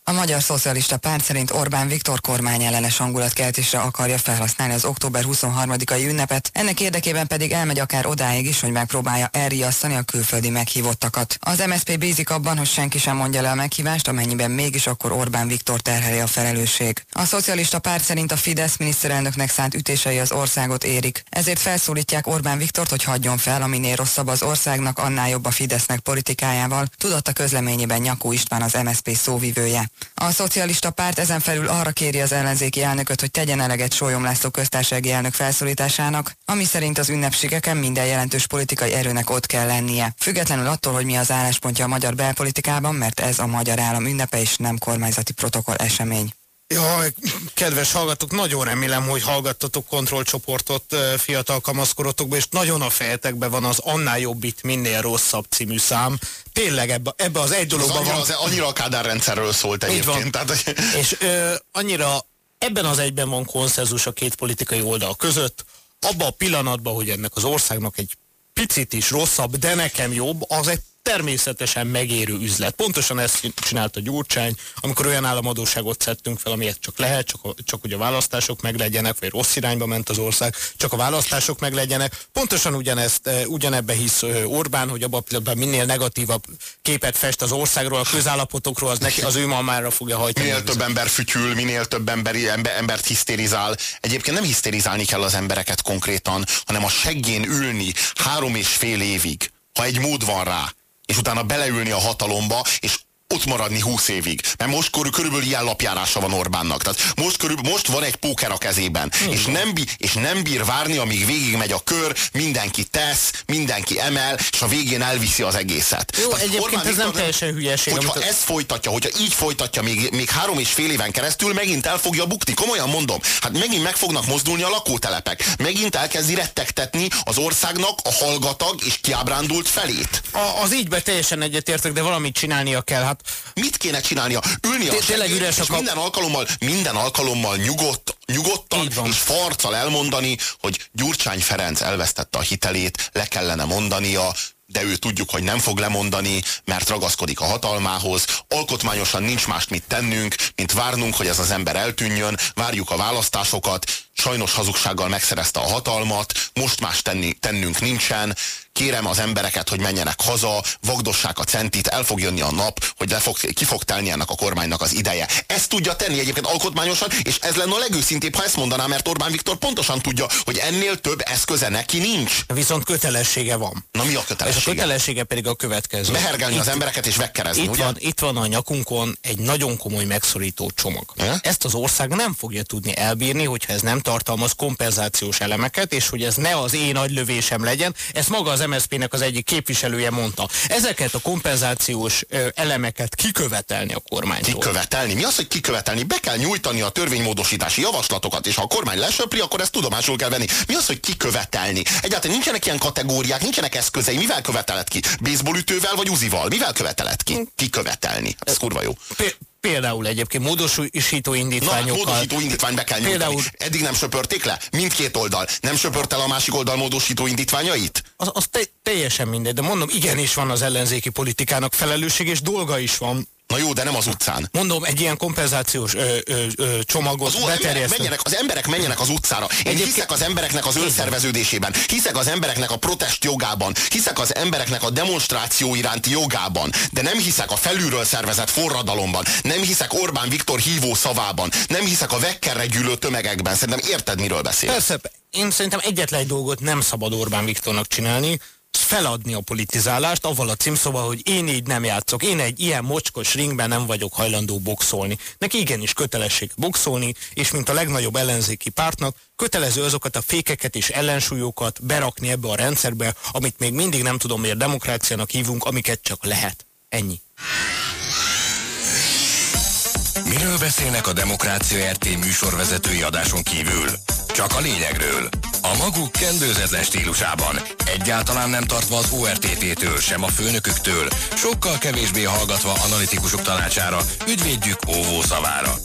A Magyar Szocialista Párt szerint Orbán Viktor kormány ellenes hangulatkeltésre akarja felhasználni az október 23-ai ünnepet, ennek érdekében pedig elmegy akár odáig is, hogy megpróbálja elriasztani a külföldi meghívottakat. Az MSZP bízik abban, hogy senki sem mondja le a meghívást, amennyiben mégis akkor Orbán Viktor terheli a felelősség. A Szocialista Párt szerint a Fidesz miniszterelnöknek szánt ütései az országot érik. Ezért felszólítják Orbán Viktort, hogy hagyjon fel, aminél rosszabb az országnak, annál jobb a Fidesznek politikájával, tudott a közleményében Nyakó István az MSZP szóvivője. A szocialista párt ezen felül arra kéri az ellenzéki elnököt, hogy tegyen eleget Sólyom László köztársasági elnök felszólításának, ami szerint az ünnepségeken minden jelentős politikai erőnek ott kell lennie. Függetlenül attól, hogy mi az álláspontja a magyar belpolitikában, mert ez a magyar állam ünnepe és nem kormányzati protokoll esemény. Jaj, kedves hallgatók, nagyon remélem, hogy hallgattatok kontrollcsoportot fiatal kamaszkorotokba, és nagyon a fejetekben van az Annál jobb itt, minél rosszabb című szám. Tényleg ebbe, ebbe az egy dologban annyira, van. Az, annyira a Kádár rendszerről szólt egyébként. Tehát... És ö, annyira ebben az egyben van konszenzus a két politikai oldal között, abban a pillanatban, hogy ennek az országnak egy picit is rosszabb, de nekem jobb, az egy természetesen megérő üzlet. Pontosan ezt csinálta Gyurcsány, amikor olyan államadóságot szedtünk fel, amilyet csak lehet, csak, a, csak hogy a választások meglegyenek, vagy rossz irányba ment az ország, csak a választások meglegyenek. Pontosan ugyanezt, eh, ugyanebbe hisz eh, Orbán, hogy abban a pillanatban minél negatívabb képet fest az országról, a közállapotokról, az, neki, az ő mamára fogja hajtani. Minél több ember fütyül, minél több emberi, ember, embert hisztérizál. Egyébként nem hisztérizálni kell az embereket konkrétan, hanem a seggén ülni három és fél évig, ha egy mód van rá, és utána beleülni a hatalomba, és ott maradni 20 évig. Mert most körülbelül ilyen lapjárása van Orbánnak. Tehát most, körülbelül, most van egy póker a kezében. És nem, bír, és nem bír várni, amíg végig megy a kör, mindenki tesz, mindenki emel, és a végén elviszi az egészet. Jó, Tehát egyébként Orbán ez nem teljesen hülyeség. Hogyha amit... ezt folytatja, hogyha így folytatja még, még három és fél éven keresztül, megint el fogja bukni. Komolyan mondom. Hát megint meg fognak mozdulni a lakótelepek. Megint elkezdi rettegtetni az országnak a hallgatag és kiábrándult felét. A, az ígybe teljesen egyetértek, de valamit csinálnia kell. Hát mit kéne csinálnia? Ülni a tényleg üres és minden alkalommal, minden alkalommal nyugodt, nyugodtan és farccal elmondani, hogy Gyurcsány Ferenc elvesztette a hitelét, le kellene mondania, de ő tudjuk, hogy nem fog lemondani, mert ragaszkodik a hatalmához. Alkotmányosan nincs mást mit tennünk, mint várnunk, hogy ez az ember eltűnjön, várjuk a választásokat, sajnos hazugsággal megszerezte a hatalmat, most más tenni, tennünk nincsen, kérem az embereket, hogy menjenek haza, vagdossák a centit, el fog jönni a nap, hogy le fog, ki fog telni ennek a kormánynak az ideje. Ezt tudja tenni egyébként alkotmányosan, és ez lenne a legőszintébb, ha ezt mondaná, mert Orbán Viktor pontosan tudja, hogy ennél több eszköze neki nincs. Viszont kötelessége van. Na mi a kötelessége? És a kötelessége pedig a következő. Behergelni itt, az embereket és megkerezni, itt ugye? Van, itt van a nyakunkon egy nagyon komoly megszorító csomag. E? Ezt az ország nem fogja tudni elbírni, hogyha ez nem tartalmaz kompenzációs elemeket, és hogy ez ne az én agylövésem legyen. Ezt maga az MSZP-nek az egyik képviselője mondta. Ezeket a kompenzációs elemeket kikövetelni a kormánytól. Kikövetelni? Mi az, hogy kikövetelni? Be kell nyújtani a törvénymódosítási javaslatokat, és ha a kormány lesöpri, akkor ezt tudomásul kell venni. Mi az, hogy kikövetelni? Egyáltalán nincsenek ilyen kategóriák, nincsenek eszközei. Mivel követeled ki? Baseballütővel vagy uzival? Mivel követeled ki? Kikövetelni. Ez kurva jó. Például egyébként módosító indítványokkal. Na, módosító indítvány be kell Például... nyújtani. Eddig nem söpörték le? Mindkét oldal. Nem söpört el a másik oldal módosító indítványait? Az, az te, teljesen mindegy, de mondom, igenis van az ellenzéki politikának felelősség, és dolga is van Na jó, de nem az utcán. Mondom, egy ilyen kompenzációs ö, ö, ö, csomagot az, emberek menjenek, az emberek menjenek az utcára. Én Egyébként... hiszek az embereknek az önszerveződésében, hiszek az embereknek a protest jogában, hiszek az embereknek a demonstráció iránti jogában, de nem hiszek a felülről szervezett forradalomban, nem hiszek Orbán Viktor hívó szavában, nem hiszek a vekkerre gyűlő tömegekben. Szerintem érted, miről beszél. Persze, én szerintem egyetlen egy dolgot nem szabad Orbán Viktornak csinálni, feladni a politizálást, avval a címszoba, hogy én így nem játszok, én egy ilyen mocskos ringben nem vagyok hajlandó boxolni. Neki igenis kötelesség boxolni, és mint a legnagyobb ellenzéki pártnak, kötelező azokat a fékeket és ellensúlyokat berakni ebbe a rendszerbe, amit még mindig nem tudom miért demokráciának hívunk, amiket csak lehet. Ennyi. Miről beszélnek a Demokrácia RT műsorvezetői adáson kívül? Csak a lényegről. A maguk kendőzetlen stílusában, egyáltalán nem tartva az ORTT-től, sem a főnöküktől, sokkal kevésbé hallgatva analitikusok tanácsára, ügyvédjük óvó szavára.